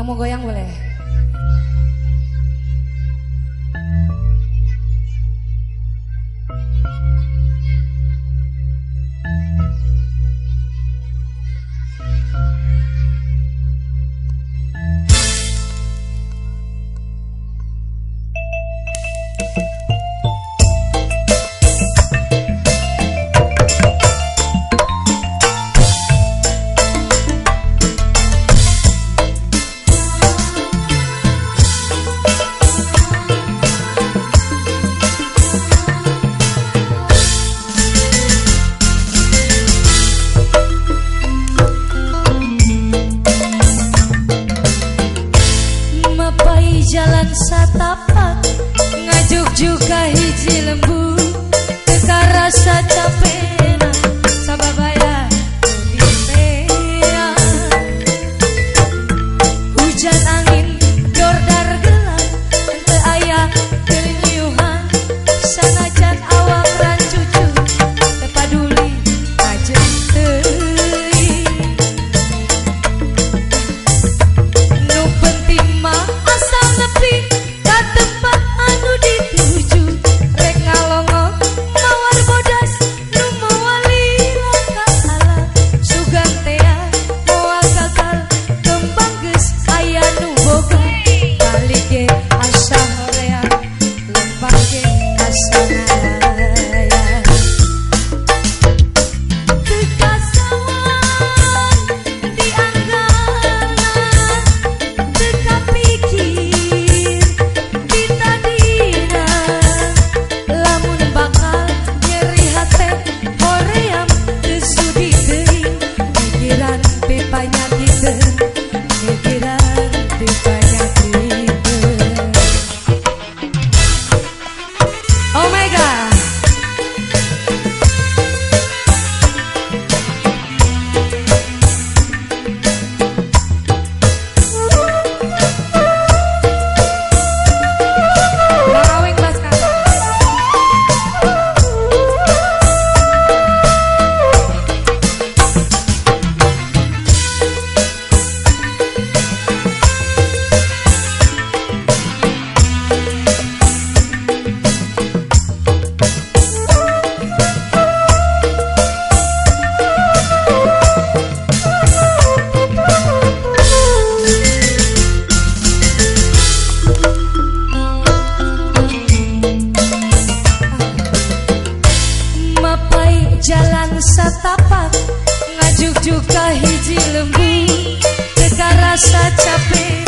Yang mau goyang boleh. Jalan satapak dice capek